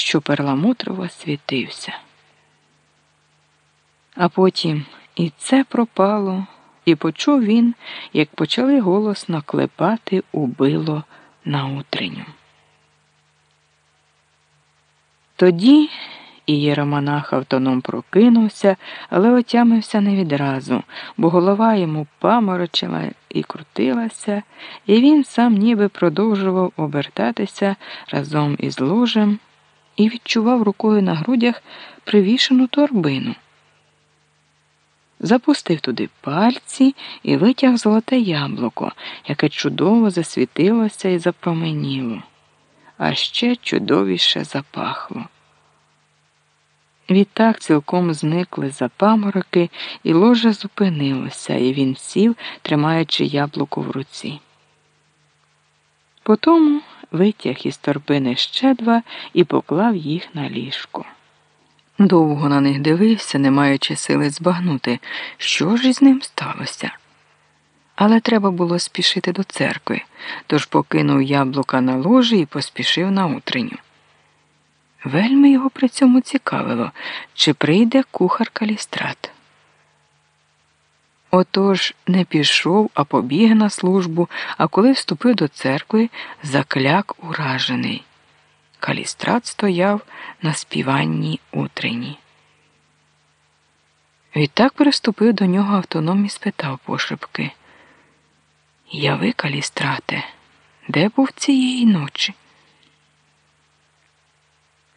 що перламутрово світився. А потім і це пропало, і почув він, як почали голосно клепати убило на утренню. Тоді і єромонах автоном прокинувся, але отямився не відразу, бо голова йому паморочила і крутилася, і він сам ніби продовжував обертатися разом із ложем і відчував рукою на грудях привішену торбину. Запустив туди пальці і витяг золоте яблуко, яке чудово засвітилося і запроменіло, а ще чудовіше запахло. Відтак цілком зникли запамороки, і ложа зупинилося, і він сів, тримаючи яблуко в руці. Потому витяг із торбини ще два і поклав їх на ліжко. Довго на них дивився, не маючи сили збагнути, що ж із ним сталося. Але треба було спішити до церкви, тож покинув яблука на ложі і поспішив на утренню. Вельми його при цьому цікавило, чи прийде кухар калістрат. Отож не пішов, а побіг на службу, а коли вступив до церкви, закляк уражений. Калістрат стояв на співанні утренні. Відтак приступив до нього автоном і спитав пошепки. Я ви, калістрате, де був цієї ночі?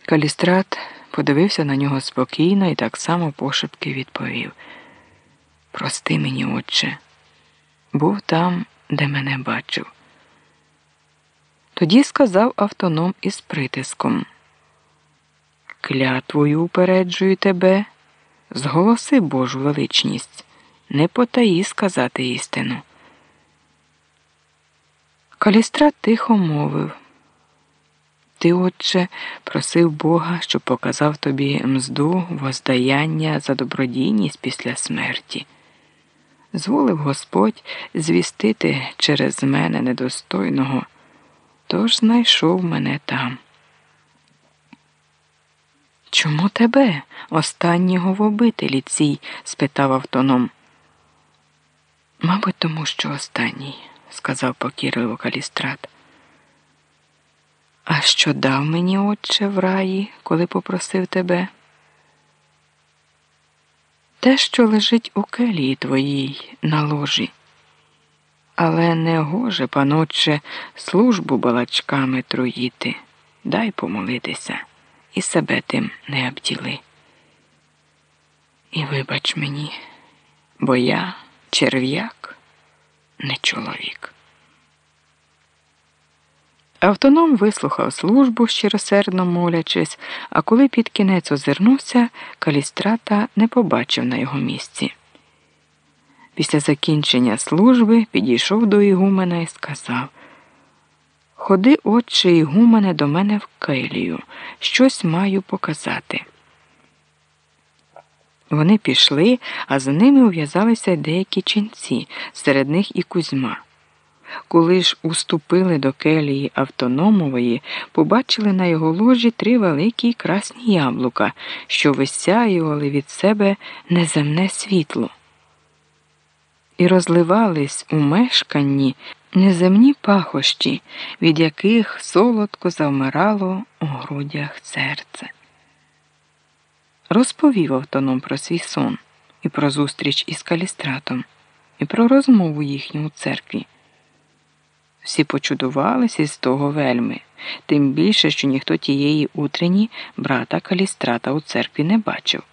Калістрат подивився на нього спокійно і так само пошепки відповів Прости мені, отче, був там, де мене бачив. Тоді сказав автоном із притиском Клятвою упереджую тебе, зголоси Божу величність, не потаї сказати істину. Калістрат тихо мовив. Ти, отче, просив Бога, щоб показав тобі мзду, воздаяння за добродійність після смерті. Зволив Господь звістити через мене недостойного, тож знайшов мене там. Чому тебе, останнього в обителі цій? спитав автоном. Мабуть, тому що останній, сказав покірливо калістрат. А що дав мені, отче, в раї, коли попросив тебе? Те, що лежить у келії твоїй на ложі. Але не гоже, панотче, службу балачками труїти. Дай помолитися і себе тим не обділи. І вибач мені, бо я черв'як, не чоловік. Автоном вислухав службу, щиросердно молячись, а коли під кінець озирнувся, калістрата не побачив на його місці. Після закінчення служби підійшов до Ігумена і сказав Ходи, отче, Ігумене, до мене в келію, щось маю показати. Вони пішли, а за ними ув'язалися деякі ченці, серед них і Кузьма. Коли ж уступили до келії автономової, побачили на його ложі три великі красні яблука, що висяювали від себе неземне світло. І розливались у мешканні неземні пахощі, від яких солодко завмирало у грудях серце. Розповів автоном про свій сон і про зустріч із калістратом, і про розмову їхню у церкві. Всі почудувалися з того вельми, тим більше, що ніхто тієї утрені брата Калістрата у церкві не бачив.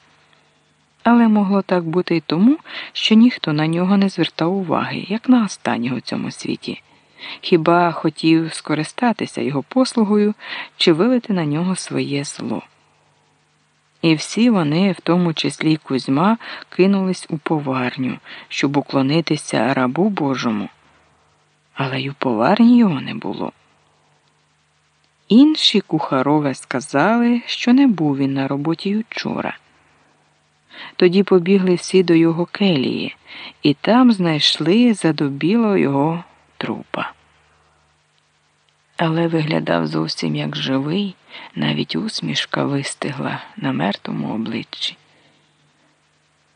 Але могло так бути й тому, що ніхто на нього не звертав уваги, як на останнього в цьому світі, хіба хотів скористатися його послугою чи вилити на нього своє зло. І всі вони, в тому числі й Кузьма, кинулись у поварню, щоб уклонитися рабу Божому але й у поварні його не було. Інші кухарове сказали, що не був він на роботі й учора. Тоді побігли всі до його келії, і там знайшли задобіло його трупа. але виглядав зовсім як живий, навіть усмішка вистигла на мертвому обличчі.